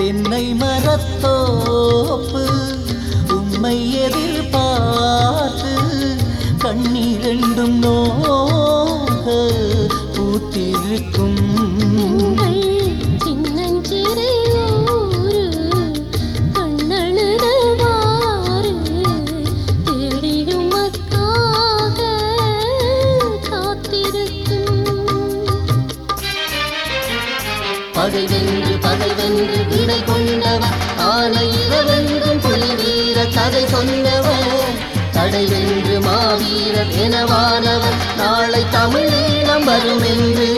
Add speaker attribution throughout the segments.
Speaker 1: தென்னை மரத்தோப்பு உம்மை எதில் பார்த்து கண்ணீரெண்டும் நோக பூத்திருக்கும்.
Speaker 2: அதை கால் வென்று விடை கொண்டவர் ஆனை இரவென்றும் புலி வீர கதை சொன்னவர் கடை வென்று மாவீரர் எனவானவர் நாளை தமிழீழம் வரும் என்று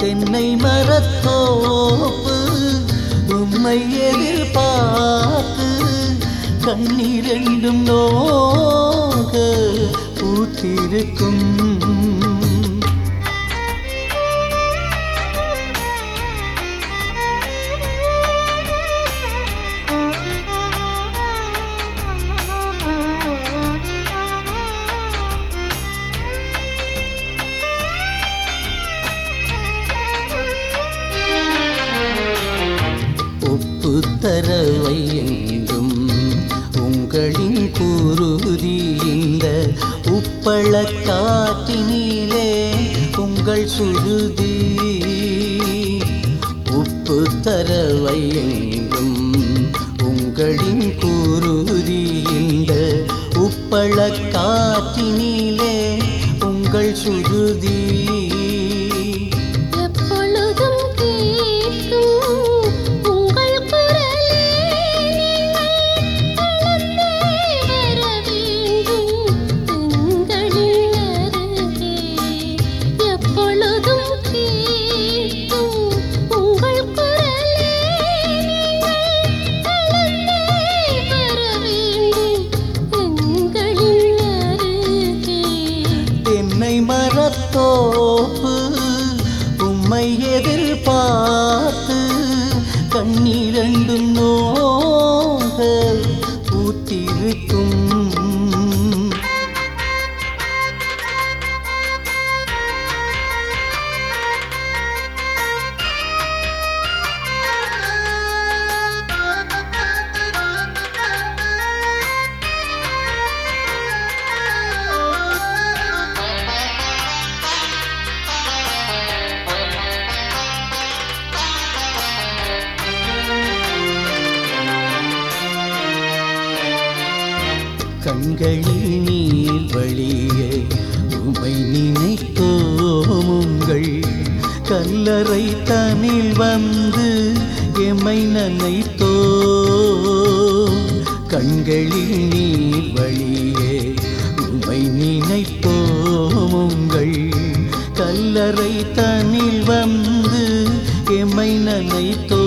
Speaker 1: தென்னை மரத்தோப்பு உம்மை எதிர்பார்த்து கண்ணீரெண்டும் நோக பூத்திருக்கும் ஒப்பு தரவை புகழின் கூறுதி இந்த உப்பள காட்டினிலே உங்கள் சுழுதி. உப்பு தரவை எங்கும் உங்களின் கூறுதி இந்த உப்பள காட்டினிலே உங்கள் சுழுதி. மரத்தோப்பு உம்மை எதிர்பார்த்து கண்ணீரண்டும் நோக ஊத்திருக்கும் கண்களில் நீர் வழியே உமை நினைத்தோமுங்கள் கல்லறை தனில் வந்து எம்மை நனைத்தோ கண்களில் நீர் வழியே உமை நினைத்தோமுங்கள் கல்லறை தனில் வந்து எமை நனைத்தோ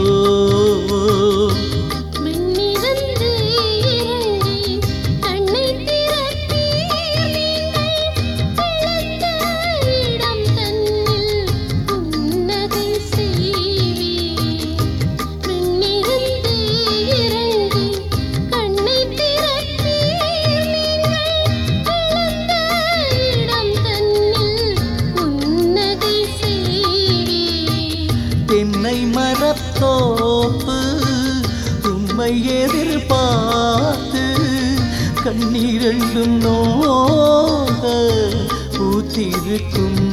Speaker 1: தென்னை மரத்தோப்பு உம்மை எதிர்பார்த்து கண்ணீரெண்டும் நோக பூத்திருக்கும்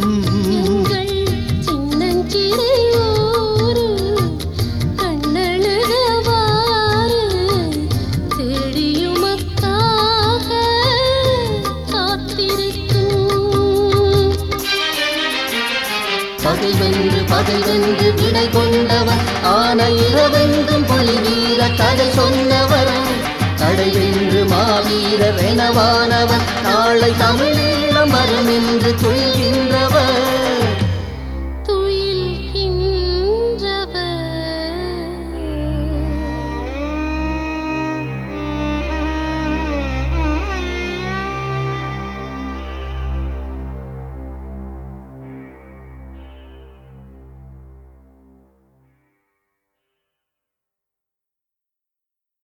Speaker 2: பகை வென்று பகை வென்று விடை கொண்டவர். ஆன இரவெங்கும் புலி வீர கதை
Speaker 1: சொன்னவர்.
Speaker 2: தடை
Speaker 1: வென்று மாவீரர் எனவானவர். நாளை தமிழ்